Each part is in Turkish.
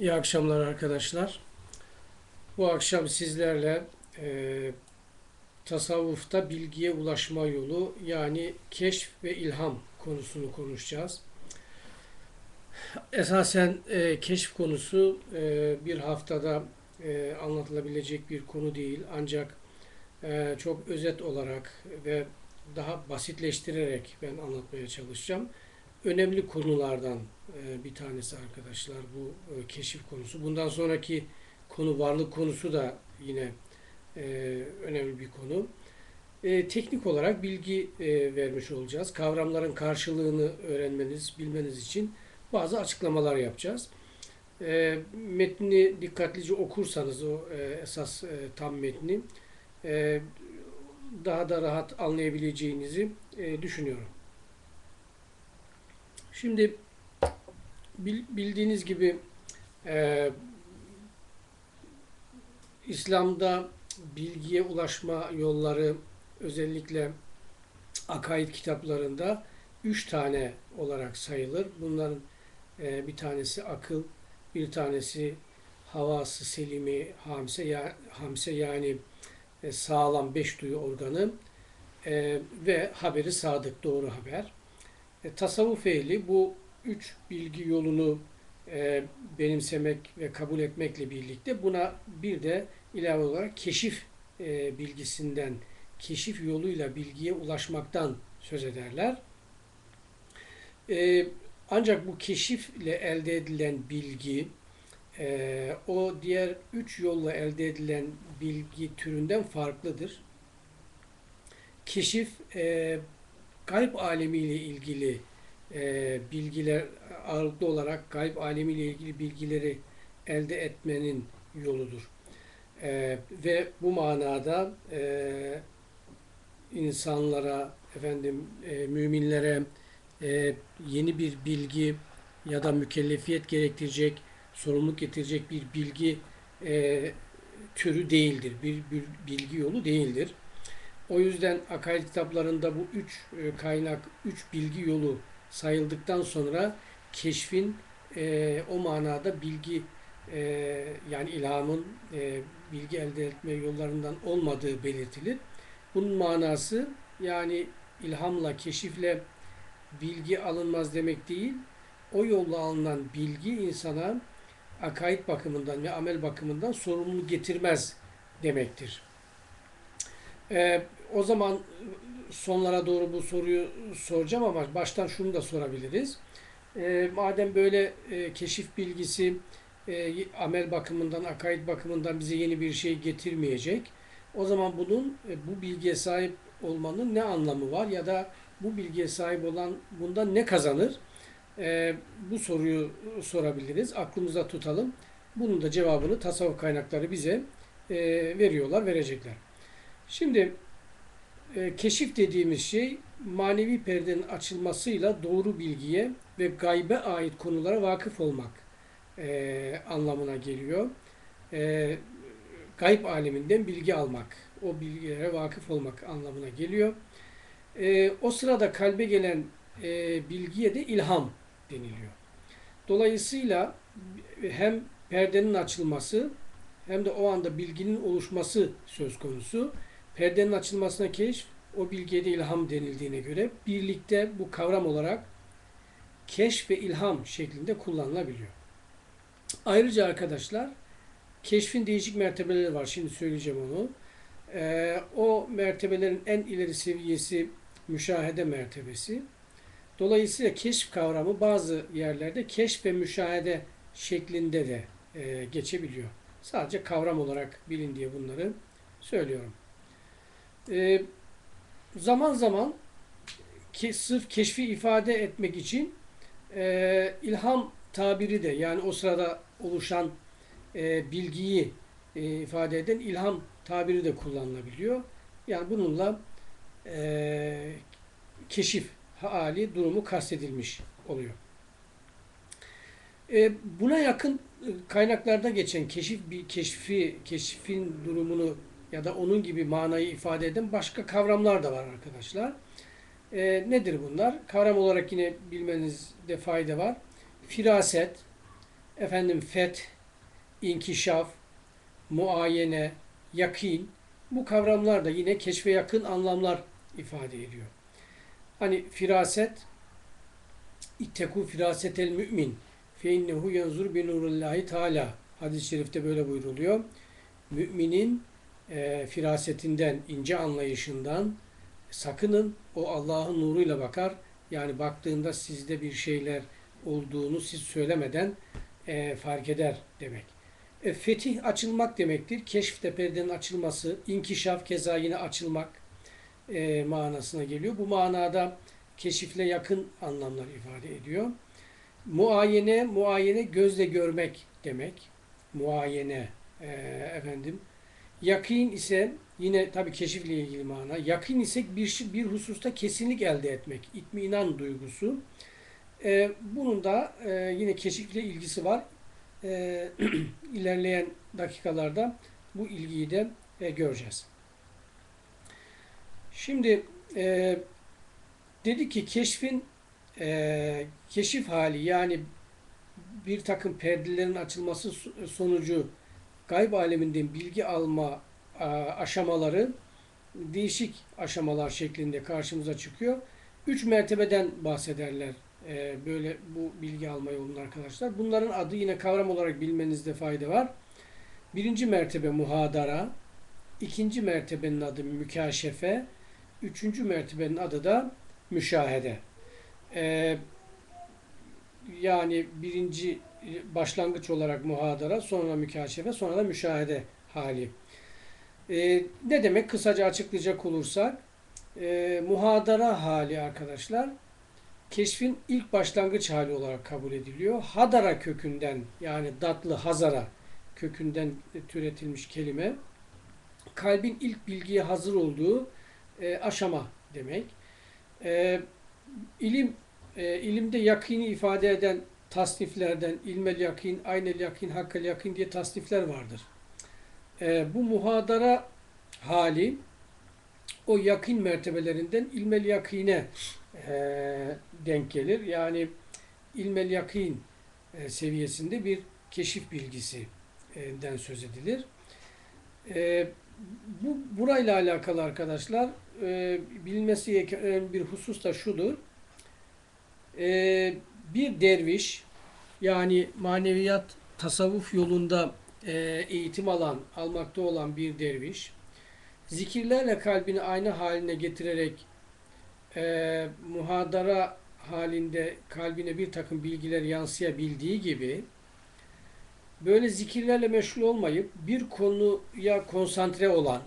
İyi akşamlar arkadaşlar. Bu akşam sizlerle e, tasavvufta bilgiye ulaşma yolu yani keşf ve ilham konusunu konuşacağız. Esasen e, keşf konusu e, bir haftada e, anlatılabilecek bir konu değil. Ancak e, çok özet olarak ve daha basitleştirerek ben anlatmaya çalışacağım. Önemli konulardan e, bir tanesi arkadaşlar bu e, keşif konusu. Bundan sonraki konu varlık konusu da yine e, önemli bir konu. Teknik olarak bilgi vermiş olacağız. Kavramların karşılığını öğrenmeniz, bilmeniz için bazı açıklamalar yapacağız. Metni dikkatlice okursanız o esas tam metni daha da rahat anlayabileceğinizi düşünüyorum. Şimdi bildiğiniz gibi e, İslam'da bilgiye ulaşma yolları özellikle akaid kitaplarında üç tane olarak sayılır. Bunların e, bir tanesi akıl, bir tanesi havası selimi hamse, ya, hamse yani e, sağlam beş duyu organı e, ve haberi sadık doğru haber. E, tasavvuf ehli bu üç bilgi yolunu e, benimsemek ve kabul etmekle birlikte buna bir de ilave olarak keşif e, bilgisinden, keşif yoluyla bilgiye ulaşmaktan söz ederler. E, ancak bu keşifle elde edilen bilgi, e, o diğer üç yolla elde edilen bilgi türünden farklıdır. Keşif, e, gayb alemiyle ilgili e, bilgiler ağırlıklı olarak gayb alemiyle ilgili bilgileri elde etmenin yoludur. E, ve bu manada e, insanlara, efendim e, müminlere e, yeni bir bilgi ya da mükellefiyet gerektirecek, sorumluluk getirecek bir bilgi e, türü değildir. Bir, bir bilgi yolu değildir. O yüzden akaid kitaplarında bu üç e, kaynak, üç bilgi yolu sayıldıktan sonra keşfin e, o manada bilgi e, yani ilhamın e, bilgi elde etme yollarından olmadığı belirtilir. Bunun manası yani ilhamla, keşifle bilgi alınmaz demek değil. O yolla alınan bilgi insana akaid bakımından ve amel bakımından sorumluluk getirmez demektir. Ee, o zaman sonlara doğru bu soruyu soracağım ama baştan şunu da sorabiliriz. E, madem böyle e, keşif bilgisi e, amel bakımından, akaid bakımından bize yeni bir şey getirmeyecek. O zaman bunun e, bu bilgiye sahip olmanın ne anlamı var ya da bu bilgiye sahip olan bundan ne kazanır? E, bu soruyu sorabiliriz. Aklımıza tutalım. Bunun da cevabını tasavvuf kaynakları bize e, veriyorlar, verecekler. Şimdi e, keşif dediğimiz şey manevi perdenin açılmasıyla doğru bilgiye ve gaybe ait konulara vakıf olmak e, anlamına geliyor. E, gayb aleminden bilgi almak, o bilgilere vakıf olmak anlamına geliyor. E, o sırada kalbe gelen e, bilgiye de ilham deniliyor. Dolayısıyla hem perdenin açılması hem de o anda bilginin oluşması söz konusu. Perdenin açılmasına keşf, o bilgiye de ilham denildiğine göre birlikte bu kavram olarak keşf ve ilham şeklinde kullanılabiliyor. Ayrıca arkadaşlar keşfin değişik mertebeleri var. Şimdi söyleyeceğim onu. Ee, o mertebelerin en ileri seviyesi müşahede mertebesi. Dolayısıyla keşf kavramı bazı yerlerde keşf ve müşahede şeklinde de e, geçebiliyor. Sadece kavram olarak bilin diye bunları söylüyorum. E, zaman zaman ki, sırf keşfi ifade etmek için e, ilham tabiri de yani o sırada oluşan e, bilgiyi e, ifade eden ilham tabiri de kullanılabiliyor. Yani bununla e, keşif hali durumu kastedilmiş oluyor. E, buna yakın e, kaynaklarda geçen keşif bir keşfi keşfin durumunu ya da onun gibi manayı ifade eden başka kavramlar da var arkadaşlar. E, nedir bunlar? Kavram olarak yine bilmenizde fayda var. Firaset, efendim feth, inkişaf, muayene, yakin bu kavramlar da yine keşfe yakın anlamlar ifade ediyor. Hani firaset İtteku firasetel mümin fe innehu yanzur bi nurillahi teala hadis-i şerifte böyle buyruluyor. Müminin e, firasetinden, ince anlayışından sakının. O Allah'ın nuruyla bakar. Yani baktığında sizde bir şeyler olduğunu siz söylemeden e, fark eder demek. E, fetih açılmak demektir. Keşfte perdenin açılması, inkişaf keza yine açılmak e, manasına geliyor. Bu manada keşifle yakın anlamlar ifade ediyor. Muayene, muayene gözle görmek demek. Muayene e, efendim. Yakin ise yine tabii keşifle ilgili mana. Yakin ise bir bir hususta kesinlik elde etmek, itminan duygusu. E, bunun da e, yine keşifle ilgisi var. E, ilerleyen dakikalarda bu ilgiyi de e, göreceğiz. Şimdi e, dedi ki keşfin e, keşif hali yani bir takım perdelerin açılması sonucu gayb aleminden bilgi alma a, aşamaları değişik aşamalar şeklinde karşımıza çıkıyor. Üç mertebeden bahsederler e, böyle bu bilgi alma yolunda arkadaşlar. Bunların adı yine kavram olarak bilmenizde fayda var. Birinci mertebe muhadara, ikinci mertebenin adı mükaşefe, üçüncü mertebenin adı da müşahede. Ee, yani birinci başlangıç olarak muhadara, sonra mükaşefe, sonra da müşahede hali. Ee, ne demek? Kısaca açıklayacak olursak, e, muhadara hali arkadaşlar, keşfin ilk başlangıç hali olarak kabul ediliyor. Hadara kökünden, yani datlı hazara kökünden türetilmiş kelime, kalbin ilk bilgiye hazır olduğu e, aşama demek. E, ilim e, ilimde yakini ifade eden tasniflerden ilmel yakin, aynel yakin, hakkel yakin diye tasnifler vardır. E, bu muhadara hali o yakin mertebelerinden ilmel yakine e, denk gelir. Yani ilmel yakin e, seviyesinde bir keşif bilgisinden söz edilir. E, bu burayla alakalı arkadaşlar e, bilinmesi gereken bir husus da şudur. E, bir derviş yani maneviyat tasavvuf yolunda e, eğitim alan, almakta olan bir derviş zikirlerle kalbini aynı haline getirerek e, muhadara halinde kalbine bir takım bilgiler yansıyabildiği gibi böyle zikirlerle meşgul olmayıp bir konuya konsantre olan,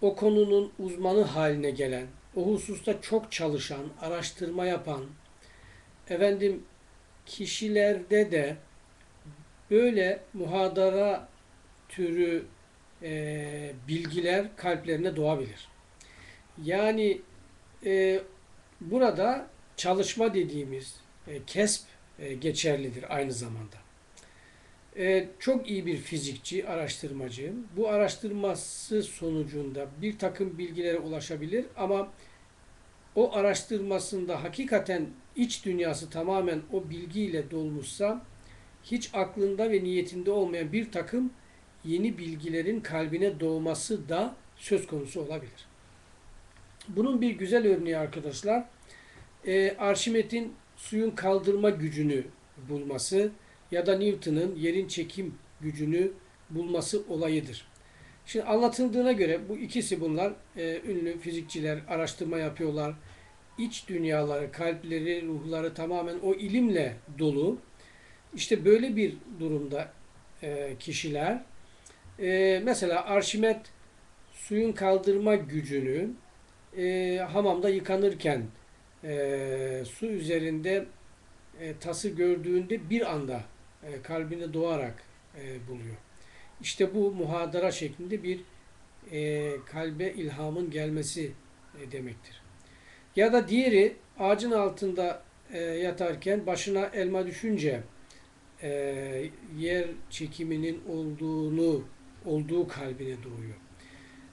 o konunun uzmanı haline gelen, o hususta çok çalışan, araştırma yapan, efendim kişilerde de böyle muhadara türü e, bilgiler kalplerine doğabilir. Yani e, burada çalışma dediğimiz e, kesp e, geçerlidir aynı zamanda. E, çok iyi bir fizikçi, araştırmacı. Bu araştırması sonucunda bir takım bilgilere ulaşabilir ama o araştırmasında hakikaten iç dünyası tamamen o bilgiyle dolmuşsa hiç aklında ve niyetinde olmayan bir takım yeni bilgilerin kalbine doğması da söz konusu olabilir. Bunun bir güzel örneği arkadaşlar e, Arşimet'in suyun kaldırma gücünü bulması ya da Newton'ın yerin çekim gücünü bulması olayıdır. Şimdi anlatıldığına göre bu ikisi bunlar e, ünlü fizikçiler araştırma yapıyorlar. İç dünyaları, kalpleri, ruhları tamamen o ilimle dolu. İşte böyle bir durumda e, kişiler e, mesela Arşimet suyun kaldırma gücünü e, hamamda yıkanırken e, su üzerinde e, tası gördüğünde bir anda e, kalbine doğarak e, buluyor. İşte bu muhadara şeklinde bir e, kalbe ilhamın gelmesi e, demektir. Ya da diğeri ağacın altında e, yatarken başına elma düşünce e, yer çekiminin olduğunu olduğu kalbine doğuyor.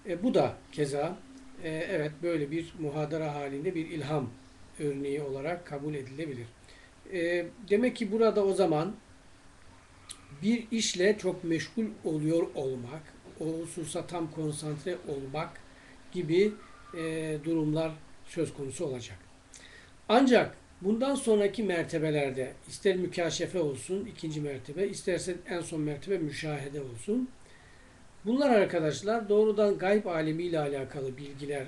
E, bu da keza e, evet böyle bir muhadara halinde bir ilham örneği olarak kabul edilebilir. E, demek ki burada o zaman bir işle çok meşgul oluyor olmak, o hususa tam konsantre olmak gibi e, durumlar söz konusu olacak. Ancak bundan sonraki mertebelerde ister mükaşefe olsun ikinci mertebe, isterse en son mertebe müşahede olsun. Bunlar arkadaşlar doğrudan gayb alemiyle alakalı bilgilere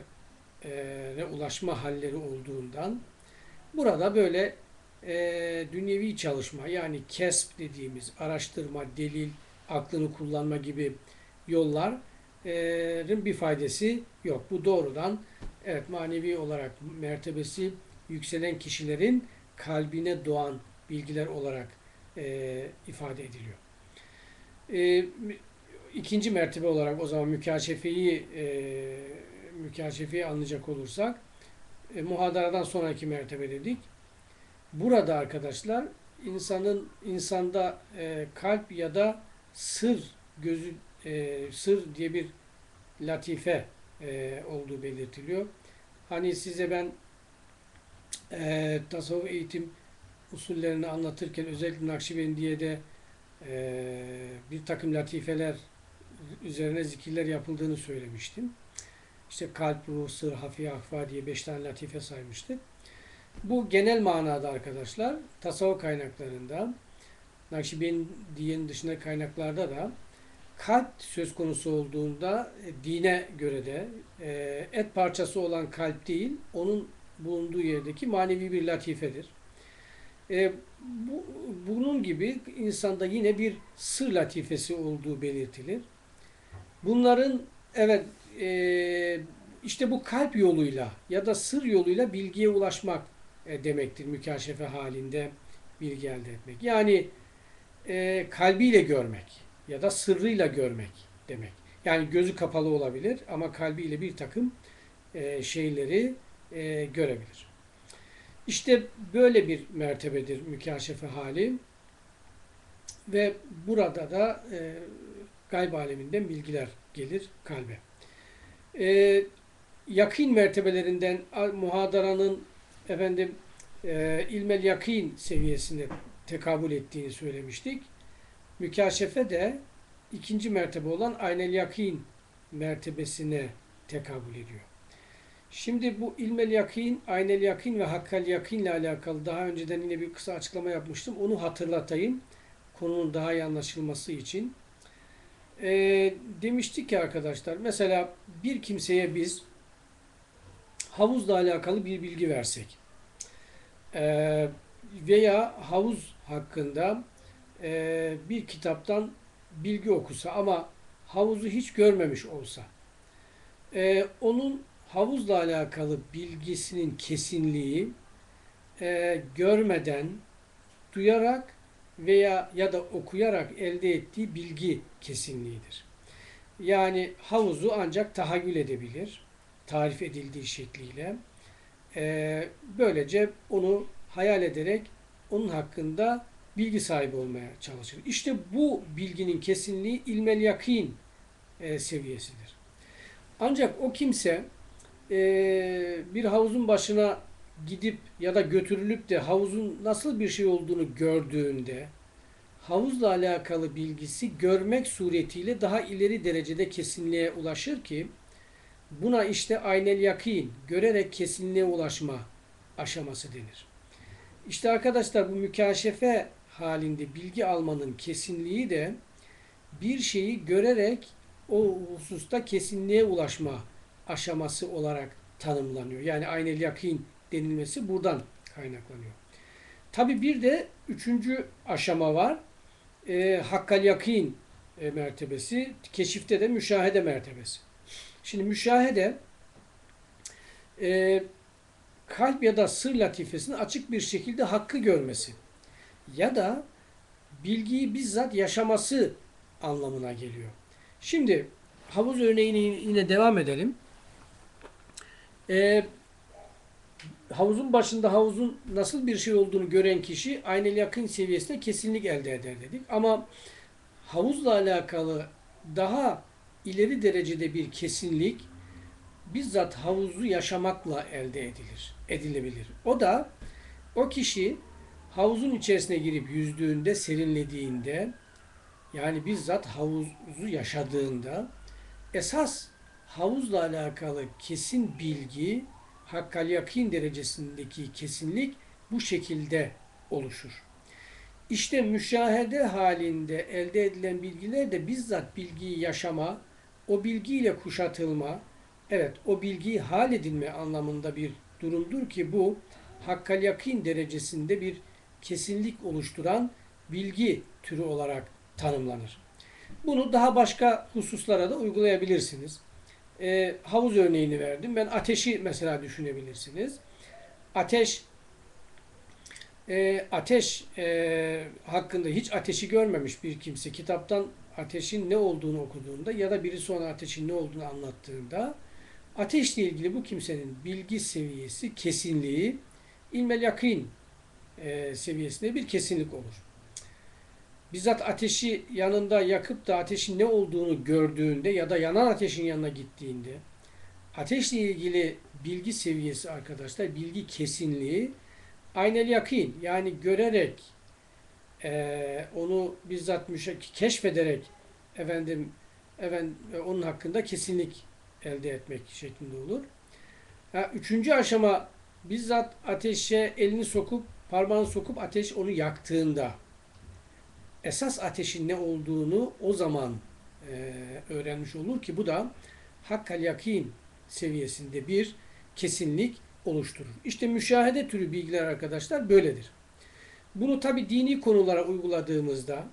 ulaşma halleri olduğundan burada böyle e, dünyevi çalışma yani kesp dediğimiz araştırma, delil, aklını kullanma gibi yolların bir faydası yok. Bu doğrudan evet manevi olarak mertebesi yükselen kişilerin kalbine doğan bilgiler olarak e, ifade ediliyor. E, ikinci mertebe olarak o zaman mükaşefeyi e, mükaşefeyi anlayacak olursak e, muhadaradan sonraki mertebe dedik. Burada arkadaşlar insanın insanda e, kalp ya da sır gözü e, sır diye bir latife e, olduğu belirtiliyor. Hani size ben e, tasavvuf eğitim usullerini anlatırken özellikle Nakşibendiye'de e, bir takım latifeler üzerine zikirler yapıldığını söylemiştim. İşte kalp, ruh, sır, hafi, ahfa diye beş tane latife saymıştık. Bu genel manada arkadaşlar tasavvuf kaynaklarında Nakşibendiye'nin dışında kaynaklarda da kalp söz konusu olduğunda e, dine göre de e, et parçası olan kalp değil, onun bulunduğu yerdeki manevi bir latifedir. E, bu, bunun gibi insanda yine bir sır latifesi olduğu belirtilir. Bunların evet işte bu kalp yoluyla ya da sır yoluyla bilgiye ulaşmak demektir mükaşefe halinde bilgi elde etmek. Yani kalbiyle görmek ya da sırrıyla görmek demek. Yani gözü kapalı olabilir ama kalbiyle bir takım e, şeyleri e, görebilir. İşte böyle bir mertebedir mükaşefe hali ve burada da e, gayb aleminden bilgiler gelir kalbe. E, yakın mertebelerinden muhadaranın efendim e, ilmel yakin seviyesine tekabül ettiğini söylemiştik. Mükaşefe de ikinci mertebe olan aynel yakin mertebesine tekabül ediyor. Şimdi bu ilmel yakin, aynel yakin ve hakkal yakin ile alakalı daha önceden yine bir kısa açıklama yapmıştım. Onu hatırlatayım. Konunun daha iyi anlaşılması için. E, demiştik ki arkadaşlar mesela bir kimseye biz havuzla alakalı bir bilgi versek e, veya havuz hakkında e, bir kitaptan bilgi okusa ama havuzu hiç görmemiş olsa e, onun havuzla alakalı bilgisinin kesinliği e, görmeden duyarak veya ya da okuyarak elde ettiği bilgi kesinliğidir. Yani havuzu ancak tahayyül edebilir, tarif edildiği şekliyle. E, böylece onu hayal ederek onun hakkında bilgi sahibi olmaya çalışır. İşte bu bilginin kesinliği ilmel yakin e, seviyesidir. Ancak o kimse e, bir havuzun başına gidip ya da götürülüp de havuzun nasıl bir şey olduğunu gördüğünde havuzla alakalı bilgisi görmek suretiyle daha ileri derecede kesinliğe ulaşır ki buna işte aynel yakin, görerek kesinliğe ulaşma aşaması denir. İşte arkadaşlar bu mükaşefe halinde bilgi almanın kesinliği de bir şeyi görerek o hususta kesinliğe ulaşma aşaması olarak tanımlanıyor. Yani aynel yakin denilmesi buradan kaynaklanıyor. Tabi bir de üçüncü aşama var. E, hakkal yakin e, mertebesi. Keşifte de müşahede mertebesi. Şimdi müşahede e, kalp ya da sır latifesini açık bir şekilde hakkı görmesi ya da bilgiyi bizzat yaşaması anlamına geliyor. Şimdi havuz örneğini yine devam edelim. Ee, havuzun başında havuzun nasıl bir şey olduğunu gören kişi aynel yakın seviyesinde kesinlik elde eder dedik. Ama havuzla alakalı daha ileri derecede bir kesinlik bizzat havuzu yaşamakla elde edilir, edilebilir. O da o kişi havuzun içerisine girip yüzdüğünde, serinlediğinde yani bizzat havuzu yaşadığında esas havuzla alakalı kesin bilgi hakkal yakin derecesindeki kesinlik bu şekilde oluşur. İşte müşahede halinde elde edilen bilgiler de bizzat bilgiyi yaşama, o bilgiyle kuşatılma, evet o bilgiyi hal edilme anlamında bir durumdur ki bu hakkal yakin derecesinde bir kesinlik oluşturan bilgi türü olarak tanımlanır. Bunu daha başka hususlara da uygulayabilirsiniz. Ee, havuz örneğini verdim. Ben ateşi mesela düşünebilirsiniz. Ateş e, ateş e, hakkında hiç ateşi görmemiş bir kimse kitaptan ateşin ne olduğunu okuduğunda ya da birisi ona ateşin ne olduğunu anlattığında ateşle ilgili bu kimsenin bilgi seviyesi, kesinliği ilmel yakin e, seviyesinde bir kesinlik olur. Bizzat ateşi yanında yakıp da ateşin ne olduğunu gördüğünde ya da yanan ateşin yanına gittiğinde ateşle ilgili bilgi seviyesi arkadaşlar, bilgi kesinliği aynel yakin yani görerek e, onu bizzat müşek keşfederek efendim efendim e, onun hakkında kesinlik elde etmek şeklinde olur. Ha, üçüncü aşama bizzat ateşe elini sokup parmağını sokup ateş onu yaktığında esas ateşin ne olduğunu o zaman e, öğrenmiş olur ki bu da hakkal yakin seviyesinde bir kesinlik oluşturur. İşte müşahede türü bilgiler arkadaşlar böyledir. Bunu tabi dini konulara uyguladığımızda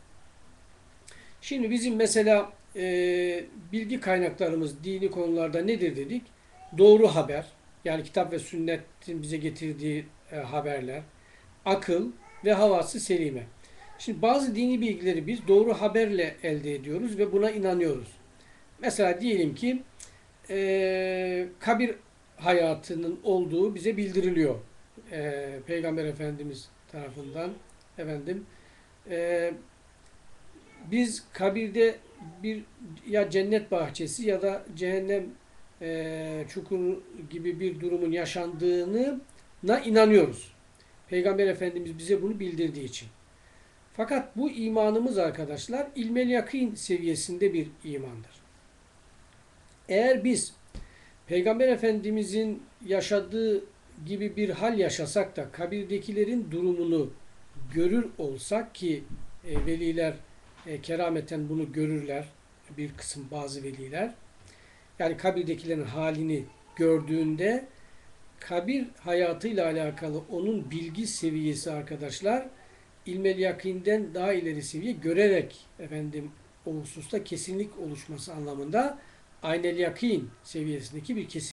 şimdi bizim mesela e, bilgi kaynaklarımız dini konularda nedir dedik? Doğru haber yani kitap ve sünnetin bize getirdiği e, haberler, akıl ve havası selime. Şimdi bazı dini bilgileri biz doğru haberle elde ediyoruz ve buna inanıyoruz. Mesela diyelim ki e, kabir hayatının olduğu bize bildiriliyor. E, Peygamber Efendimiz tarafından efendim e, biz kabirde bir ya cennet bahçesi ya da cehennem e, çukuru gibi bir durumun yaşandığına inanıyoruz. Peygamber Efendimiz bize bunu bildirdiği için. Fakat bu imanımız arkadaşlar ilmel yakin seviyesinde bir imandır. Eğer biz Peygamber Efendimizin yaşadığı gibi bir hal yaşasak da kabirdekilerin durumunu görür olsak ki e, veliler e, kerameten bunu görürler bir kısım bazı veliler yani kabirdekilerin halini gördüğünde kabir hayatıyla alakalı onun bilgi seviyesi arkadaşlar ilmel yakinden daha ileri seviye görerek efendim o hususta kesinlik oluşması anlamında aynel yakin seviyesindeki bir kesin